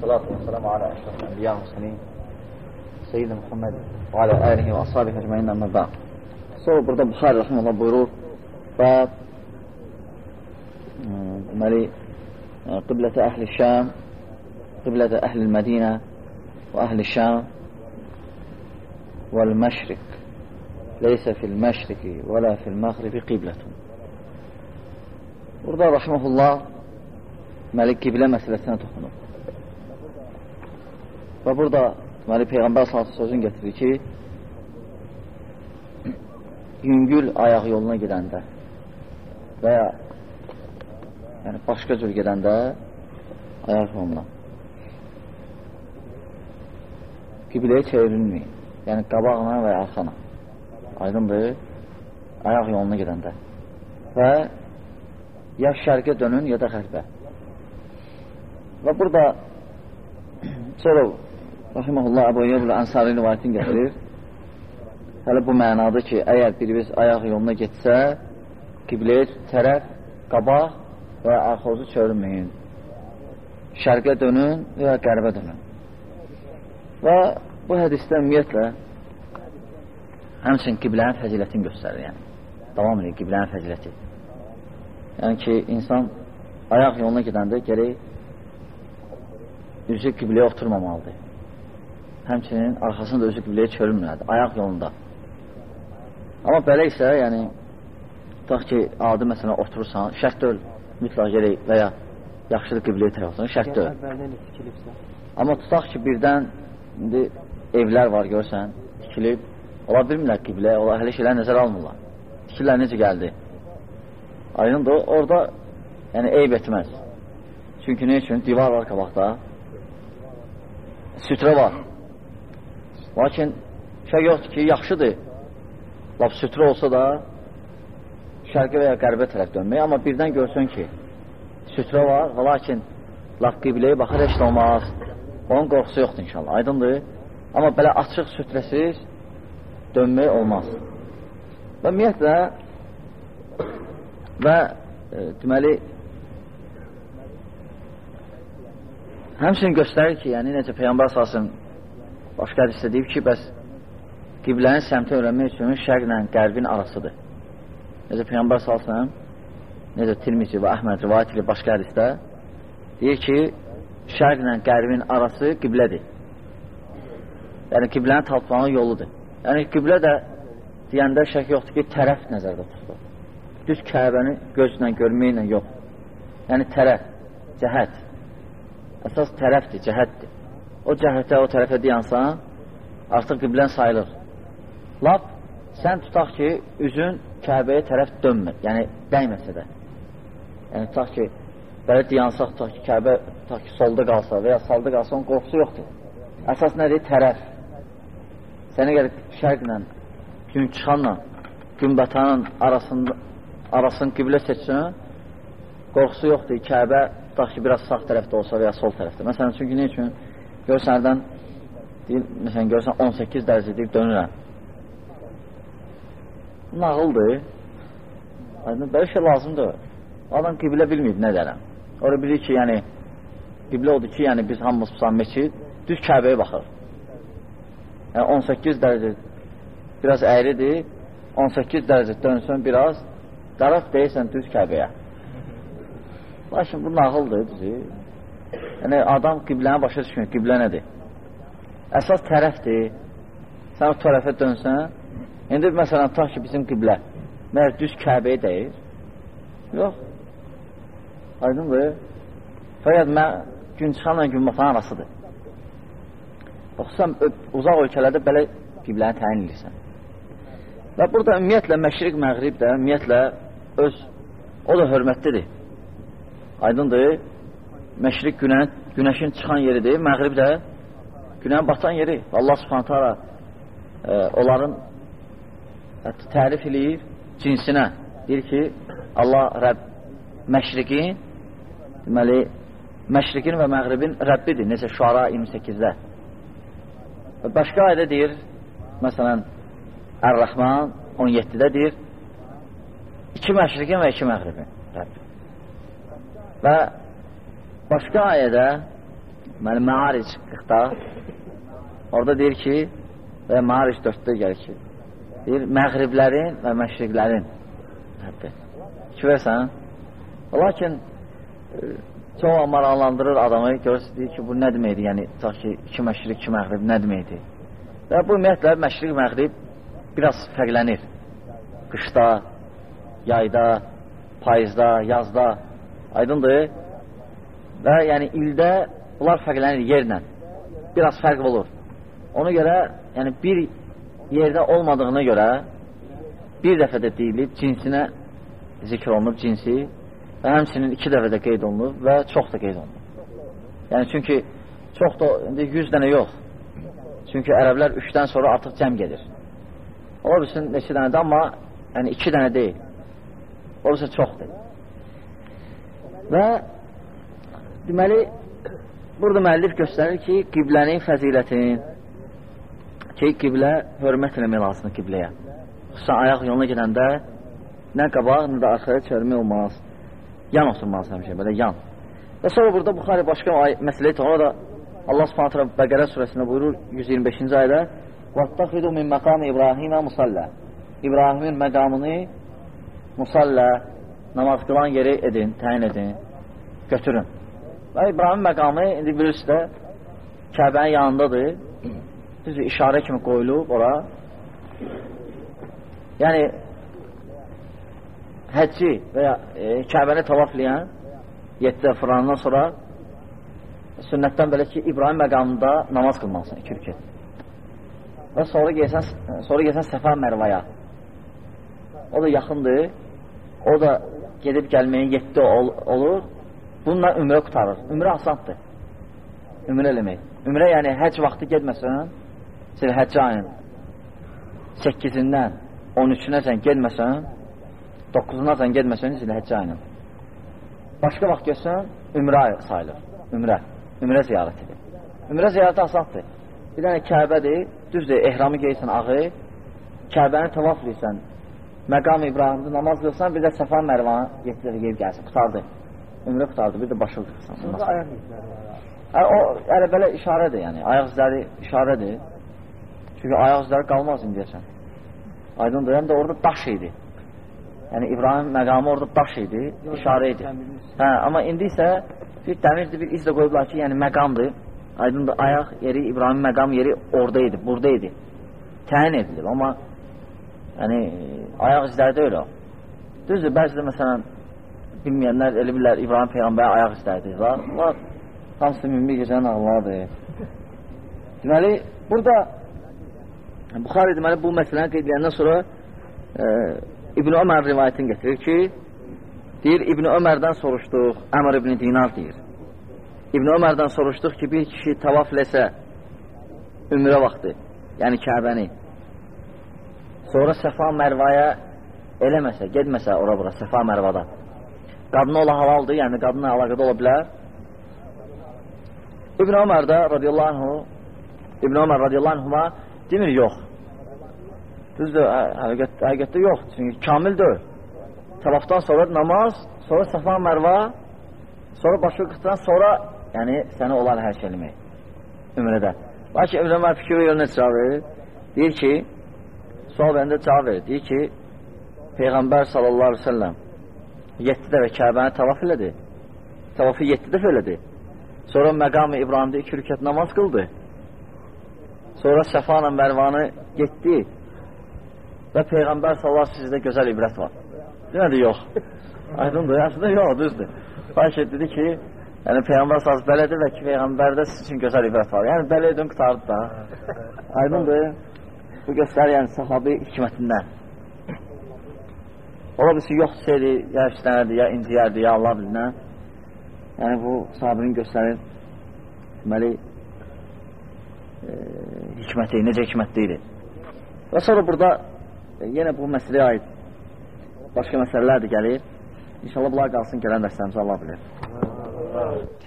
والصلاة والسلام على أشرف الأنبياء والمرسلين سيدنا محمد وعلى آله وأصحابه أجمعين أما بعد. سورة برد البخاري رحمه الله بيرور باب آه، مالي آه، قبلة أهل الشام قبلة أهل المدينة وأهل الشام والمشرق. ليس في المشرق ولا في المغرب قبلة. برد رحمه الله مالك قبلة مسلسنة خنوه Və burada deməli Peyğəmbər sallallahu sözün gətirir ki, yüngül ayaq yoluna gedəndə və ya yəni başqa cür gedəndə ayaq yoluna qibləyə çevrilməyin. Yəni qabağına və ya arxana. Aydındır? Ayaq yoluna gedəndə. Və ya şərqə dönün, ya da xərbə. Və burada sonra Rahiməhullah Əbu Eyyəbul Ənsari rivayətini gətirir. Hələ bu mənadır ki, əgər birimiz ayaq yoluna getsə, qibləyə tərəf, qabaq və arxozu çörünməyin. Şərqə dönün və qərbə dönün. Və bu hədisdə ümumiyyətlə həmçin qiblənin fəzilətini göstərir, yəni. Davam edir qiblənin fəziləti. Yəni ki, insan ayaq yoluna gedəndə gərək üzü qibləyə oturmamalıdır. Həmçinin arxasında özü qibləyə çörülmülədir, ayaq yolunda. Amma belə isə, yəni, tutaq ki, adi məsələn oturursan, şərt deyil, mütləq gərək və ya yaxşıdır qibləyə tərəf olsun, şərt deyil. Amma tutaq ki, birdən indi evlər var, görsən, tikilib, ola bilmirlər qiblə, ola hələ şeylər nəzərə almırlar. Tikirlər necə gəldi? Aydındır, orada yəni eyb etməz. Çünki ne üçün? Divar var qabaqda, sütrə var. Lakin şey yoxdur ki, yaxşıdır. Laf sütrə olsa da şərqə və ya qərbə tərəf dönmək. Amma birdən görsün ki, sütrə var lakin laf qibləyə baxır, heç olmaz. Onun qorxusu yoxdur inşallah. Aydındır. Amma belə açıq sütrəsiz dönmək olmaz. Və ümumiyyətlə və e, deməli həmçinin göstərir ki, yəni necə Peyğəmbər salsın başqa hədisdə deyib ki, bəs qiblənin səmtə öyrənmək üçün şərqlə qərbin arasıdır. Necə Peyğəmbər salsın necə Tirmizi və Əhməd rivayət ilə başqa hədisdə deyir ki, şərqlə qərbin arası qiblədir. Yəni qiblənin tapmağı yoludur. Yəni qiblə də deyəndə şək yoxdur ki, tərəf nəzərdə tutulur. Düz Kəbəni gözlə görməklə yox. Yəni tərəf, cəhət. Əsas tərəfdir, cəhətdir. O cəhətə, o tərəfə deyansan, artıq qiblən sayılır. Lap, sən tutaq ki, üzün Kəbəyə tərəf dönmür, yəni dəyməsə də. Yəni tutaq ki, belə deyansaq, tutaq ki, Kəbə tutaq ki, solda qalsa və ya salda qalsa, onun qorxusu yoxdur. Əsas nədir? Tərəf. Sənə gəlib şərqlə, gün çıxanla, gün batanın arasında, arasını qiblə seçsin, qorxusu yoxdur. Kəbə tutaq ki, biraz sağ tərəfdə olsa və ya sol tərəfdə. Məsələn, çünki ne üçün? Görsən, hərdən, deyil, məsələn, görsən 18 dərəcə deyib dönürəm. Nağıldır. Aydın, belə şey lazımdır. Adam qiblə bilməyib nə dərəm. Orada bilir ki, yəni, qiblə odur ki, yəni biz hamımız pusan meçid, düz Kəbəyə baxır. Yəni 18 dərəcə biraz əyridir, 18 dərəcə dönsün biraz, tərəf deyirsən düz Kəbəyə. Lakin bu nağıldır düzü. Yəni adam qibləni başa düşmür, qiblə nədir? Əsas tərəfdir. Sən o tərəfə dönsən, indi məsələn tutaq ki, bizim qiblə məhər düz Kəbəyə deyir. Yox. Aydındır. Fəqət mən gün çıxanla gün batan arasıdır. Xüsusən uzaq ölkələrdə belə qibləni təyin edirsən. Və burada ümumiyyətlə məşriq məğrib də ümumiyyətlə öz o da hörmətlidir. Aydındır. Məşriq günə, günəşin çıxan yeridir, məğrib də günənin batan yeri. Allah Subhanahu taala e, onların hətta tərif eləyir cinsinə. Deyir ki, Allah Rəbb məşriqin deməli məşriqin və məğribin Rəbbidir. Necə Şuara 28-də. Və başqa ayədə deyir, məsələn, Ər-Rəhman 17-də deyir, iki məşriqin və iki məğribin Rəbb. Və başqa ayədə deməli, Məaric 40-da orada deyir ki, və Məaric 4-də gəlir ki, deyir, məğriblərin və məşriqlərin həddi. İki versən, lakin e, çox maraqlandırır adamı, görürsün, deyir ki, bu nə deməkdir, yəni, tutaq ki, iki məşriq, iki məğrib nə deməkdir? Və bu ümumiyyətlə, məşriq, məğrib biraz fərqlənir. Qışda, yayda, payızda, yazda, aydındır. Və yəni ildə bunlar fərqlənir yerlə. Biraz fərq olur. Ona görə, yəni bir yerdə olmadığına görə bir dəfə də deyilib, cinsinə zikr olunub cinsi və həmsinin iki dəfə də qeyd olunub və çox da qeyd olunub. Yəni, çünki çox da, indi 100 dənə yox. Çünki ərəblər üçdən sonra artıq cəm gedir. Ola bilsin neçə dənədir, amma yəni iki dənə deyil. Ola bilsin çoxdur. Və deməli, burada müəllif göstərir ki, qiblənin fəzilətinin ki, qiblə hörmət eləmək lazımdır qibləyə. Xüsusən ayaq yoluna gedəndə nə qabaq, nə də arxaya çörmək olmaz. Yan oturmaz həmişə, belə yan. Və sonra burada Buxari başqa məsələ etə, orada Allah subhanətlə Bəqərə surəsində buyurur 125-ci ayda وَاتَّخِذُ مِنْ مَقَامِ İbrahimə musallə İbrahimin məqamını musallə namaz qılan yeri edin, təyin edin, götürün. Və İbrahim məqamı, indi bilirsiniz də, Kəbənin yanındadır. Düzdür, işarə kimi qoyulub ora. Yəni, həcci və ya e, Kəbəni tavaflayan 7 fıranından sonra sünnətdən belə ki, İbrahim məqamında namaz qılmalısın, iki rükət. Və sonra gəlsən, sonra gəlsən Səfa Mərvaya. O da yaxındır. O da gedib gəlməyin 7 ol, olur. Bununla ümrə qutarır. Ümrə asandır. Ümrə eləmək. Ümrə yəni həc vaxtı gedməsən, sil həcc ayının 8-dən 13-ünəcən gedməsən, 9-unacan gedməsən, sil həcc ayının. Başqa vaxt gəlsən, ümrə sayılır. Ümrə. Ümrə ziyarətidir. Ümrə ziyarəti asandır. Bir dənə Kəbədir, düzdür, ehramı geysən ağı, Kəbəni tavaf edirsən, məqam İbrahimdə namaz qılsan, bir də Səfa Mərvanı yetirir, yeyib gəlsin, qutardı. Ümrə qutardı, bir də başı qılsan. Sonra ayaq izləri var. Hə, o, elə belə işarədir, yəni, ayaq izləri işarədir. Çünki ayaq izləri qalmaz indiyəsən. Aydındır, həm də orada daş idi. Yəni, İbrahim məqamı orada daş idi, işarə idi. Hə, amma indi isə bir dəmirdir, bir iz də qoyublar ki, yəni məqamdır. Aydındır, ayaq yeri, İbrahim məqam yeri orada idi, burada idi. Təyin edilib, amma yəni, ayaq izləri də öyle. Düzdür, bəzi də məsələn, bilməyənlər elə bilirlər, İbrahim Peyğəmbər ayaq izləridir. Var, var. Hamısı mümkün gecənin ağlardır. Deməli, burada Buxari deməli, bu məsələni qeyd edəndən sonra e, İbn Ömər rivayətini getirir ki, deyir, İbn Ömərdən soruşduq, Əmr İbn Dinar deyir. İbn Ömərdən soruşduq ki, bir kişi tavaf eləsə ümrə vaxtı, yəni Kəbəni, sonra Səfa Mərvaya eləməsə, gedməsə ora-bura, Səfa Mərvada, qadına ola halaldır, yəni qadına əlaqədə ola bilər. İbn Ömər də radiyallahu anhu, İbn Ömər radiyallahu anhuma demir, yox. Düzdür, həqiqət, həqiqətdə yox, çünki kamil deyil. Tavafdan sonra namaz, sonra Səfa Mərva, sonra başı qıtdan sonra, yəni səni olan hər şey eləmək, ümrədə. Lakin İbn Ömər verir, nə cavab verir? Deyir ki, sual bəndə cavab verir, deyir ki, Peyğəmbər sallallahu aleyhi ve sellem 7 dəfə Kəbəni tavaf elədi. Tavafı 7 dəfə elədi. Sonra məqam-ı İbrahimdə 2 rükət namaz qıldı. Sonra Səfa ilə Mərvanı getdi və Peyğəmbər sallallahu sizdə gözəl ibrət var. Demədi, yox. Aydındır, əslində yox, düzdür. Xahiş dedi ki, yəni Peyğəmbər sallallahu belədir və ki, Peyğəmbərdə siz üçün gözəl ibrət var. Yəni, belə edin, qutardı da. Aydındır. Bu göstərir, yəni, sahabi hikmətindən. Ola bilsin, yox seyri, ya işlənərdir, ya inciyərdir, ya Allah bilinə. Yəni, bu sahabinin göstərir, deməli, e, hikməti, necə hikmətli idi. Və sonra burada e, yenə bu məsələyə aid başqa məsələlər də gəlir. İnşallah bunlar qalsın gələn dərslərimizə Allah bilir.